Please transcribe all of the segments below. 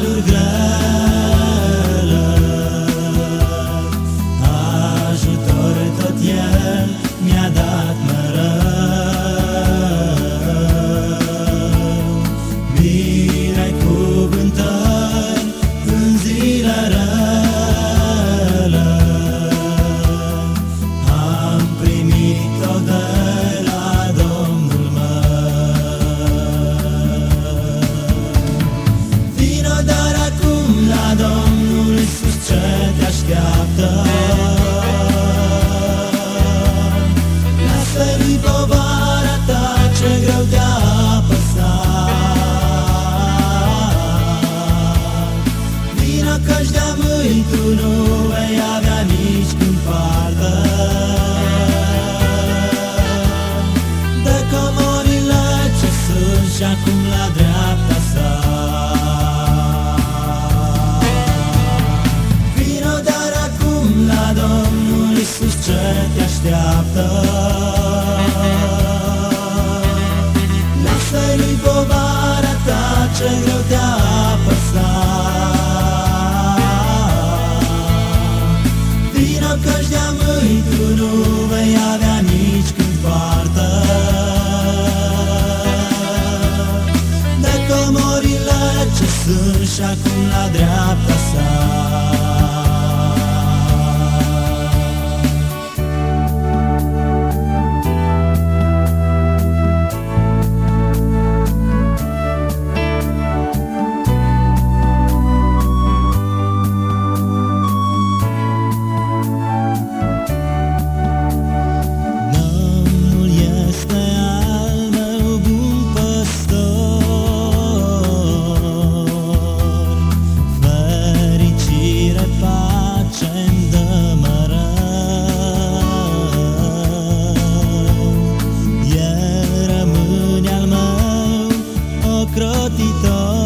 dar grande. ce te așteaptă. vino căci de-a mâini tu nu vei avea nici când poartă. De comorile ce sunt și acum la dreapta sa. 我的。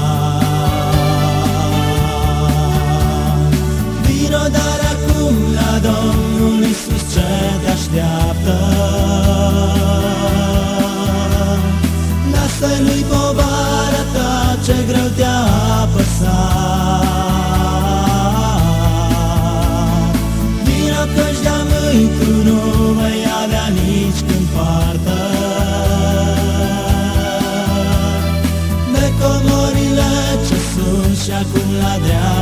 Să nu-i povara ta ce greu te-a apăsat. Vino că-și de-a tu nu mai avea nici când partă De comorile ce sunt și acum la dreapta